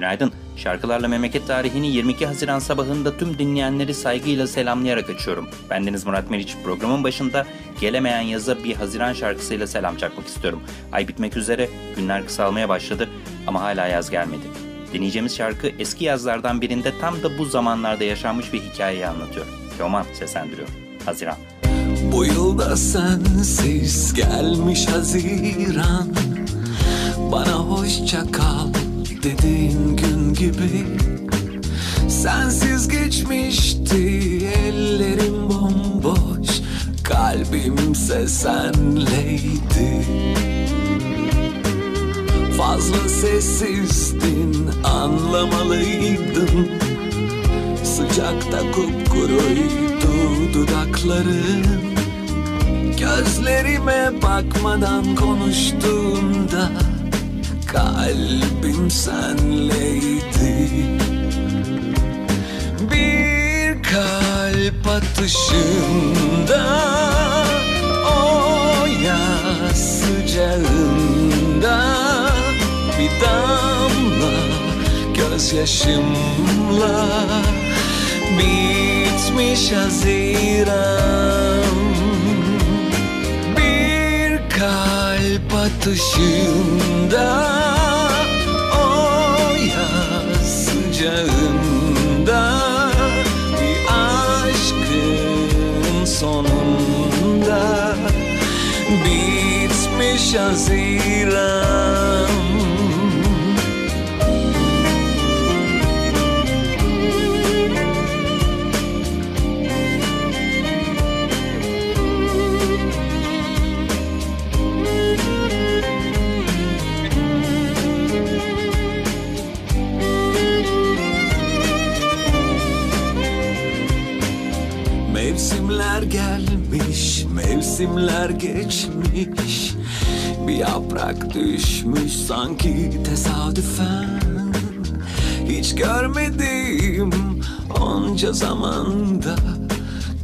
Günaydın. Şarkılarla Memleket Tarihini 22 Haziran sabahında tüm dinleyenleri saygıyla selamlayarak açıyorum. Bendeniz Murat Meriç. Programın başında gelemeyen yaza bir Haziran şarkısıyla selam çakmak istiyorum. Ay bitmek üzere, günler kısalmaya başladı ama hala yaz gelmedi. Dinleyeceğimiz şarkı eski yazlardan birinde tam da bu zamanlarda yaşanmış bir hikayeyi anlatıyor. Teoman seslendiriyor. Haziran. Bu yılda sensiz gelmiş Haziran Bana hoşça kal dediğin gün gibi. Sensiz geçmişti ellerim bomboş Kalbimse senleydi. Fazla sessizdin anlamalıydın Sıcakta kupkuruydu dudakların Gözlerime bakmadan konuştuğunda Kalbim senleydi. Bir kalp atışında O yaz sıcağında Bir damla gözyaşımla Bitmiş Haziran kalp atışında O yaz sıcağında Bir aşkın sonunda Bitmiş Haziran sanki tesadüfen Hiç görmedim onca zamanda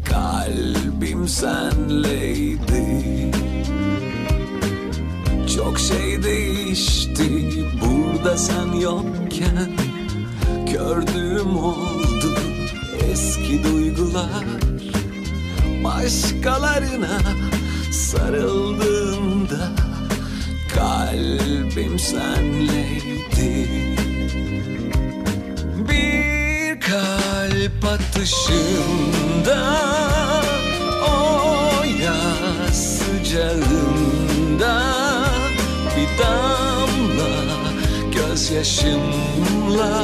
Kalbim senleydi. Çok şey değişti burada sen yokken Gördüğüm oldu. Eski duygular Başkalarına sarıldığında Kalbim senleydi Bir kalp atışında O yaz sıcağında Bir damla gözyaşımla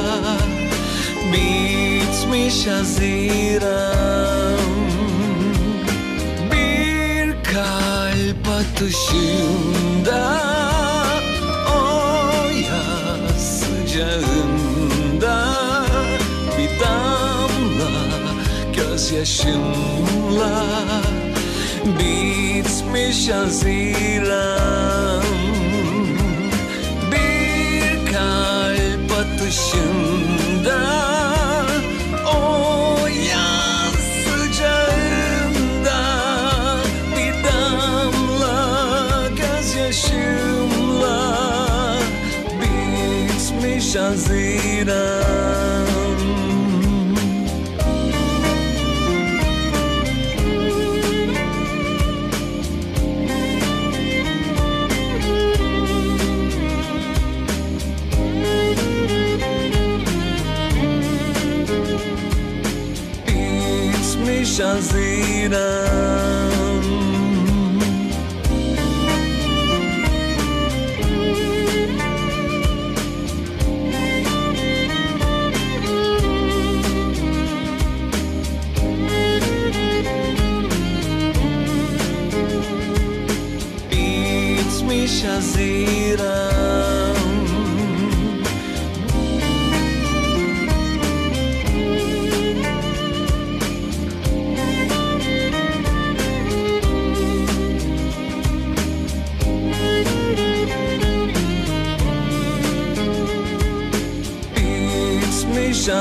Bitmiş Haziran kalp atışında O yaz sıcağında Bir damla gözyaşımla Bitmiş Haziran Bir kalp atışında Bitmiş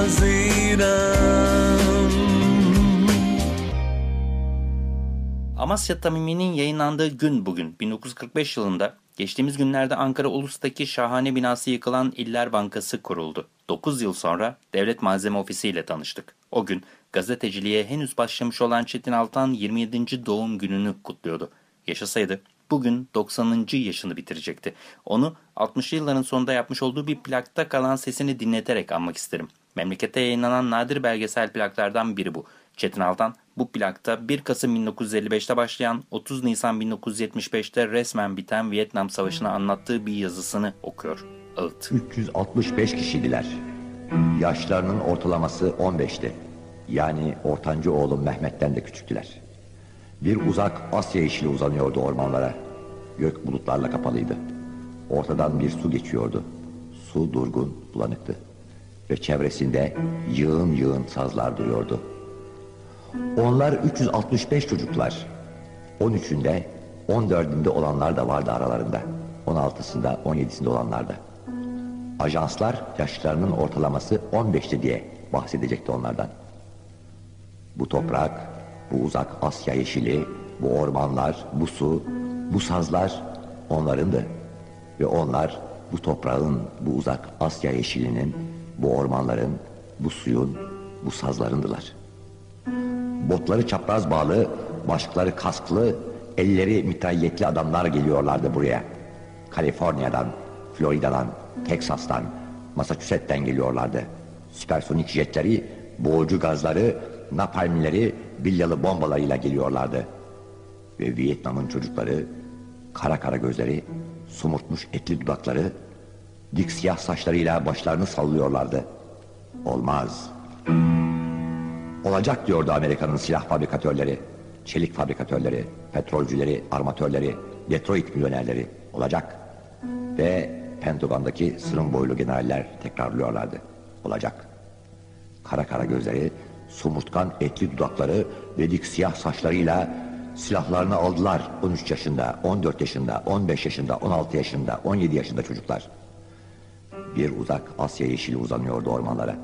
Haziran Amasya Tamimi'nin yayınlandığı gün bugün 1945 yılında geçtiğimiz günlerde Ankara Ulus'taki şahane binası yıkılan İller Bankası kuruldu. 9 yıl sonra Devlet Malzeme Ofisi ile tanıştık. O gün gazeteciliğe henüz başlamış olan Çetin Altan 27. doğum gününü kutluyordu. Yaşasaydı bugün 90. yaşını bitirecekti. Onu 60'lı yılların sonunda yapmış olduğu bir plakta kalan sesini dinleterek anmak isterim. Memlekette yayınlanan nadir belgesel plaklardan biri bu. Çetin Altan bu plakta 1 Kasım 1955'te başlayan 30 Nisan 1975'te resmen biten Vietnam Savaşı'nı anlattığı bir yazısını okuyor. Ağıt. 365 kişiydiler. Yaşlarının ortalaması 15'ti. Yani ortancı oğlum Mehmet'ten de küçüktüler. Bir uzak Asya yeşili uzanıyordu ormanlara. Gök bulutlarla kapalıydı. Ortadan bir su geçiyordu. Su durgun, bulanıktı. Ve çevresinde yığın yığın sazlar duruyordu. Onlar 365 çocuklar. 13'ünde, 14'ünde olanlar da vardı aralarında. 16'sında, 17'sinde olanlar da. Ajanslar yaşlarının ortalaması 15'ti diye bahsedecekti onlardan. Bu toprak, bu uzak Asya yeşili, bu ormanlar, bu su, bu sazlar onlarındı. Ve onlar bu toprağın, bu uzak Asya yeşilinin, bu ormanların, bu suyun, bu sazlarındılar. Botları çapraz bağlı, başlıkları kasklı, elleri mitralyetli adamlar geliyorlardı buraya. Kaliforniya'dan, Florida'dan, Teksas'tan, Massachusetts'ten geliyorlardı. Süpersonik jetleri, boğucu gazları, napalmleri, bilyalı bombalarıyla geliyorlardı. Ve Vietnam'ın çocukları, kara kara gözleri, sumurtmuş etli dudakları, dik siyah saçlarıyla başlarını sallıyorlardı. Olmaz. Olacak diyordu Amerika'nın silah fabrikatörleri, çelik fabrikatörleri, petrolcüleri, armatörleri, Detroit milyonerleri. Olacak. Ve Pentagon'daki sırın boylu generaller tekrarlıyorlardı. Olacak. Kara kara gözleri, somurtkan etli dudakları ve dik siyah saçlarıyla silahlarını aldılar 13 yaşında, 14 yaşında, 15 yaşında, 16 yaşında, 17 yaşında çocuklar. Bir uzak Asya yeşili uzanıyordu ormanlara.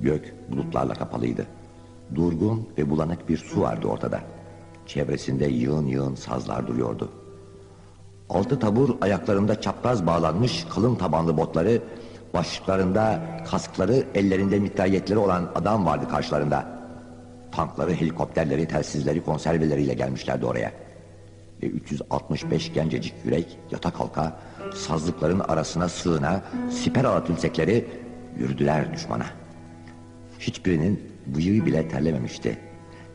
Gök bulutlarla kapalıydı. Durgun ve bulanık bir su vardı ortada. Çevresinde yığın yığın sazlar duruyordu. Altı tabur ayaklarında çapraz bağlanmış kalın tabanlı botları, başlıklarında kaskları, ellerinde mitralyetleri olan adam vardı karşılarında. Tankları, helikopterleri, telsizleri, konserveleriyle gelmişlerdi oraya. Ve 365 gencecik yürek yata kalka, sazlıkların arasına sığına, siper ala tümsekleri yürüdüler düşmana. Hiçbirinin bıyığı bile terlememişti.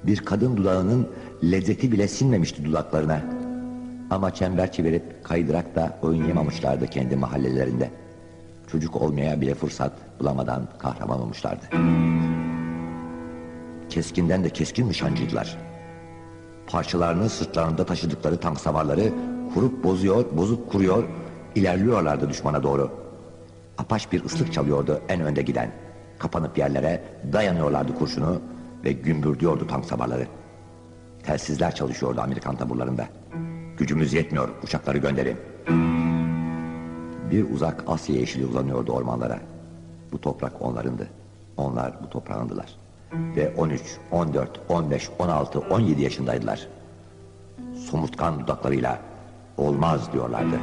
Bir kadın dudağının lezzeti bile sinmemişti dudaklarına. Ama çember çevirip kaydırak da oynayamamışlardı kendi mahallelerinde. Çocuk olmaya bile fırsat bulamadan kahraman olmuşlardı. Keskinden de keskin nişancıydılar. Parçalarını sırtlarında taşıdıkları tank savarları kurup bozuyor, bozup kuruyor, ilerliyorlardı düşmana doğru. Apaş bir ıslık çalıyordu en önde giden. Kapanıp yerlere dayanıyorlardı kurşunu ve gümbürdüyordu tank savarları. Telsizler çalışıyordu Amerikan taburlarında. Gücümüz yetmiyor, uçakları gönderin. Bir uzak Asya yeşili uzanıyordu ormanlara. Bu toprak onlarındı. Onlar bu toprağındılar. Ve 13, 14, 15, 16, 17 yaşındaydılar. Somurtkan dudaklarıyla olmaz diyorlardı.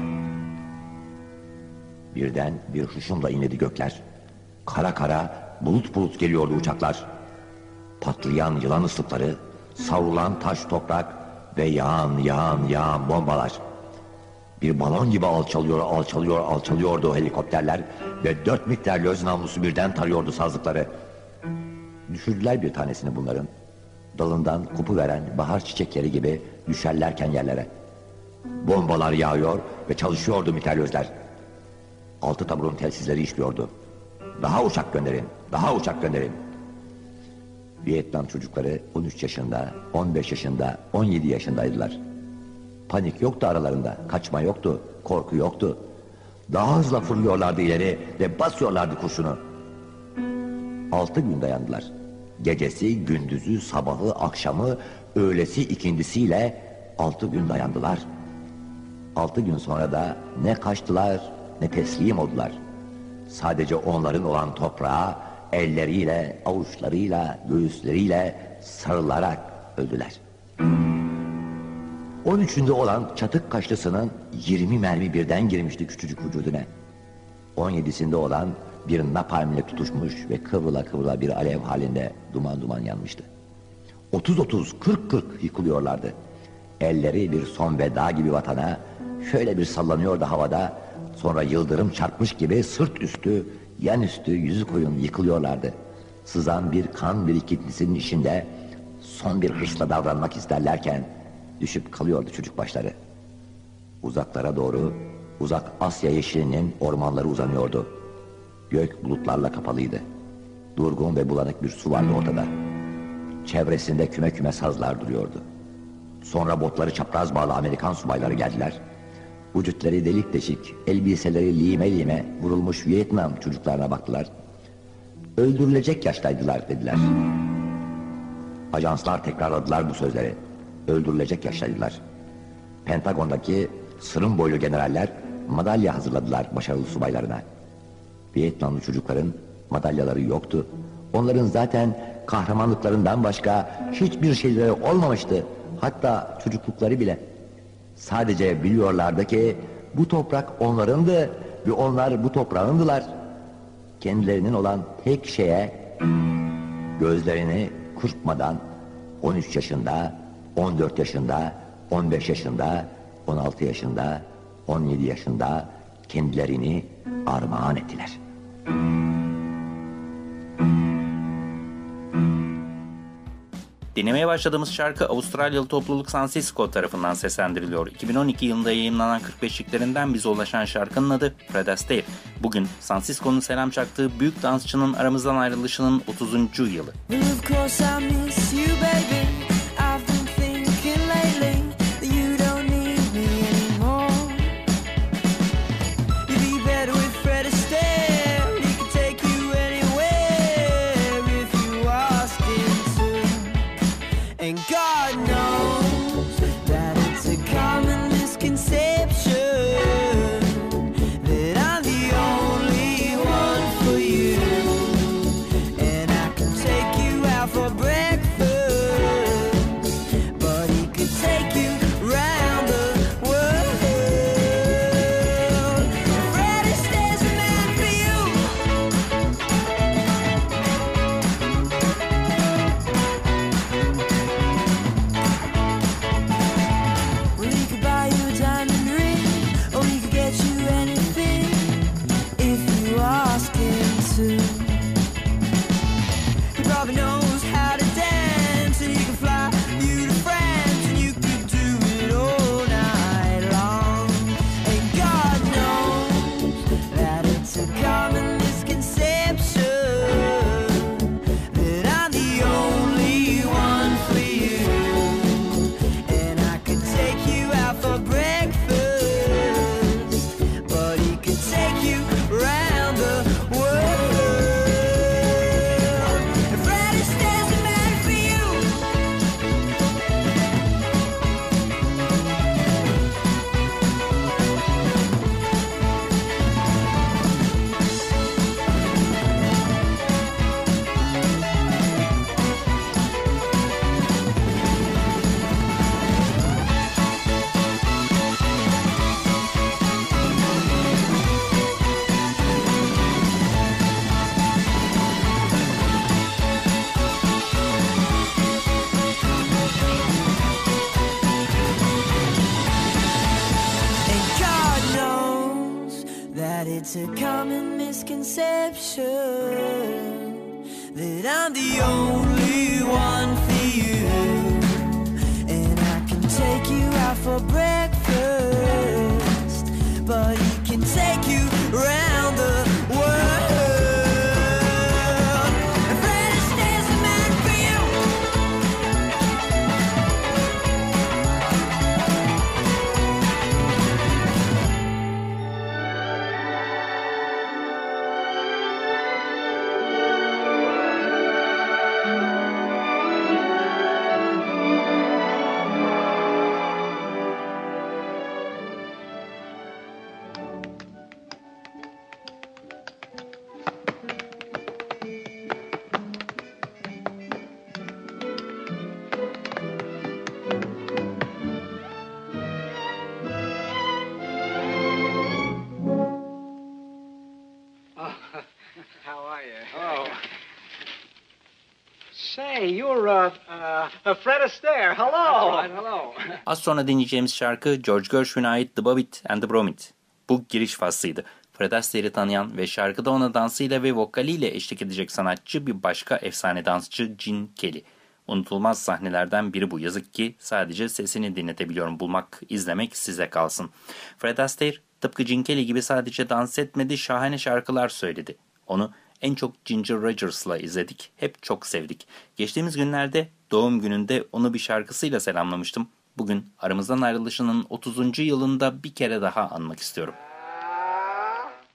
Birden bir hışımla inledi gökler. Kara kara bulut bulut geliyordu uçaklar. Patlayan yılan ıslıkları, savrulan taş toprak ve yağan yağan yağan bombalar. Bir balon gibi alçalıyor, alçalıyor, alçalıyordu o helikopterler ve dört miktar löz namlusu birden tarıyordu sazlıkları. Düşürdüler bir tanesini bunların. Dalından kopu veren bahar çiçekleri gibi düşerlerken yerlere. Bombalar yağıyor ve çalışıyordu mitralyözler. Altı taburun telsizleri işliyordu. Daha uçak gönderin, daha uçak gönderin. Vietnam çocukları 13 yaşında, 15 yaşında, 17 yaşındaydılar. Panik yoktu aralarında, kaçma yoktu, korku yoktu. Daha hızla fırlıyorlardı ileri ve basıyorlardı kurşunu. Altı gün dayandılar. Gecesi, gündüzü, sabahı, akşamı, öğlesi, ikindisiyle altı gün dayandılar. Altı gün sonra da ne kaçtılar ne teslim oldular. Sadece onların olan toprağa elleriyle, avuçlarıyla, göğüsleriyle sarılarak öldüler. 13'ünde olan çatık kaşlısının 20 mermi birden girmişti küçücük vücuduna. 17'sinde olan bir napalmle tutuşmuş ve kıvrıla kıvrıla bir alev halinde duman duman yanmıştı. 30-30, 40-40 yıkılıyorlardı. Elleri bir son veda gibi vatana şöyle bir sallanıyordu havada. Sonra yıldırım çarpmış gibi sırt üstü, yan üstü, yüzü koyun yıkılıyorlardı. Sızan bir kan birikintisinin içinde son bir hırsla davranmak isterlerken düşüp kalıyordu çocuk başları. Uzaklara doğru uzak Asya yeşilinin ormanları uzanıyordu. Gök bulutlarla kapalıydı. Durgun ve bulanık bir su vardı ortada. Çevresinde küme küme sazlar duruyordu. Sonra botları çapraz bağlı Amerikan subayları geldiler. Vücutları delik deşik, elbiseleri lime lime vurulmuş Vietnam çocuklarına baktılar. Öldürülecek yaştaydılar dediler. Ajanslar tekrarladılar bu sözleri. Öldürülecek yaştaydılar. Pentagon'daki sırın boylu generaller madalya hazırladılar başarılı subaylarına. Vietnamlı çocukların madalyaları yoktu. Onların zaten kahramanlıklarından başka hiçbir şeyleri olmamıştı. Hatta çocuklukları bile. Sadece biliyorlardı ki bu toprak onlarındı ve onlar bu toprağındılar. Kendilerinin olan tek şeye gözlerini kırpmadan 13 yaşında, 14 yaşında, 15 yaşında, 16 yaşında, 17 yaşında kendilerini armağan ettiler. Dinlemeye başladığımız şarkı Avustralyalı topluluk San Cisco tarafından seslendiriliyor. 2012 yılında yayınlanan 45'liklerinden bize ulaşan şarkının adı Fred Astaire. Bugün San Cisco'nun selam çaktığı büyük dansçının aramızdan ayrılışının 30. yılı. Of course I miss you, baby. Uh, uh, Fred Astaire. Hello. hello. Az sonra dinleyeceğimiz şarkı George Gershwin'e ait The Bobbit and the Bromit. Bu giriş faslıydı. Fred Astaire'i tanıyan ve şarkıda ona dansıyla ve vokaliyle eşlik edecek sanatçı bir başka efsane dansçı Gene Kelly. Unutulmaz sahnelerden biri bu. Yazık ki sadece sesini dinletebiliyorum. Bulmak, izlemek size kalsın. Fred Astaire tıpkı Gene Kelly gibi sadece dans etmedi, şahane şarkılar söyledi. Onu en çok Ginger Rogers'la izledik. Hep çok sevdik. Geçtiğimiz günlerde doğum gününde onu bir şarkısıyla selamlamıştım. Bugün aramızdan ayrılışının 30. yılında bir kere daha anmak istiyorum.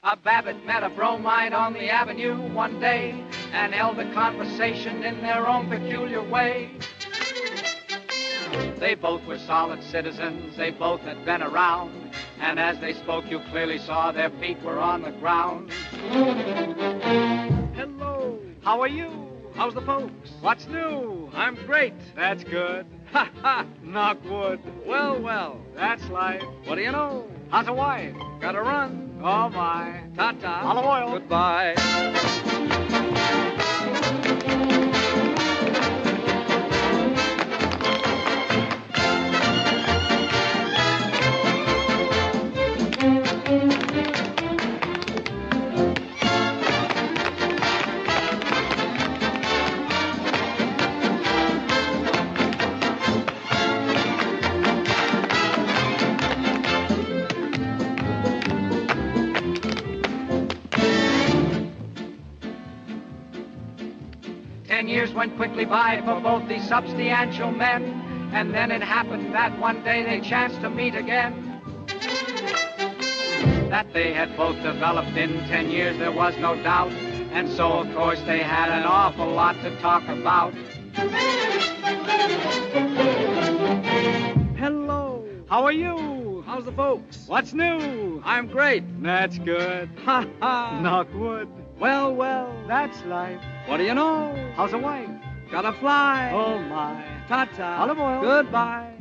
A Babbitt met a bromide on the avenue one day and held a conversation in their own peculiar way. They both were solid citizens, they both had been around, and as they spoke, you clearly saw their feet were on the ground. How are you? How's the folks? What's new? I'm great. That's good. Ha ha, knock wood. Well, well, that's life. What do you know? How's a wife? Gotta run. Oh my. Ta-ta. Olive oil. Goodbye. By for both these substantial men, and then it happened that one day they chanced to meet again. That they had both developed in ten years, there was no doubt, and so of course they had an awful lot to talk about. Hello, how are you? How's the folks? What's new? I'm great. That's good. Ha ha. Knock wood. Well, well, that's life. What do you know? How's a wife? Gotta fly. Oh my. Ta-ta. Olive oil. Goodbye.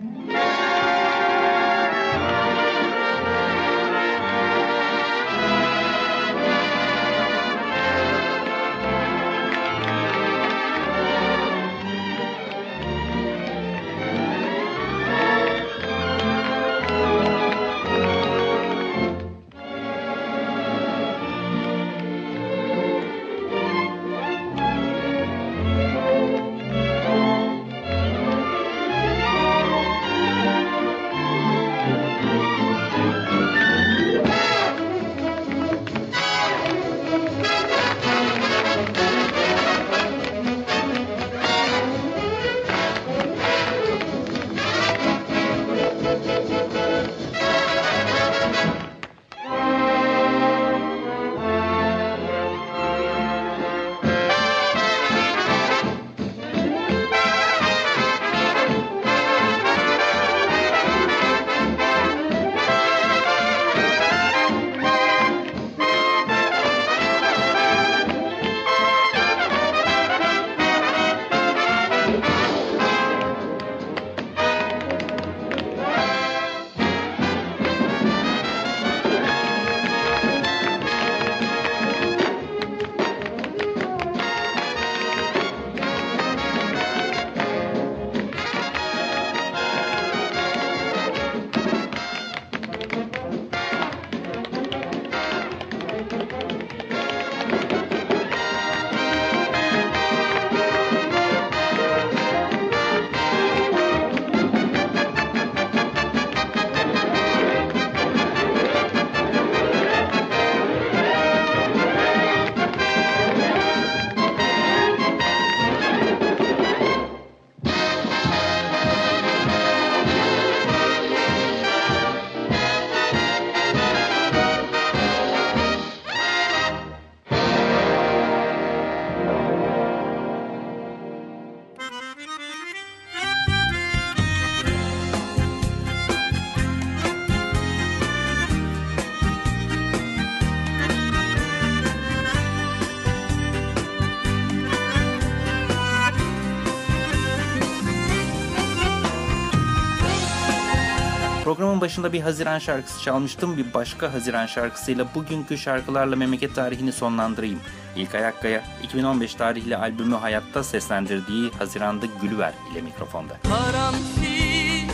Başında bir Haziran şarkısı çalmıştım. Bir başka Haziran şarkısıyla bugünkü şarkılarla memleket tarihini sonlandırayım. İlkay Akkaya 2015 tarihli albümü Hayatta seslendirdiği Haziran'da Gülüver ile mikrofonda. Karanfil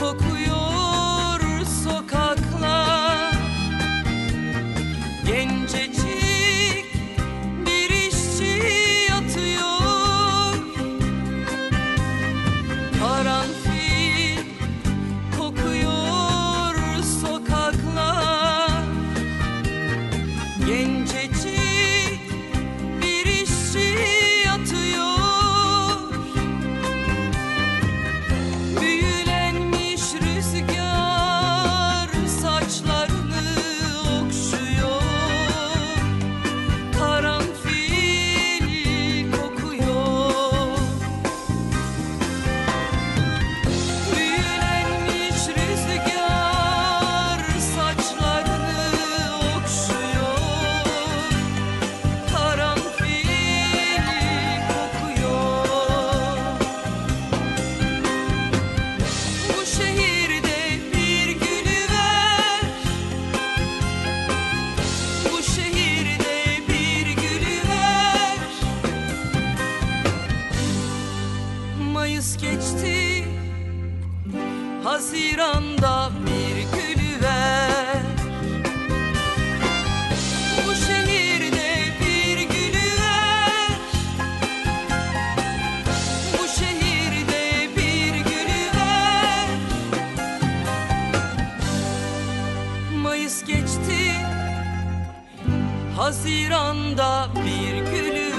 kokuyor Haziranda bir gülü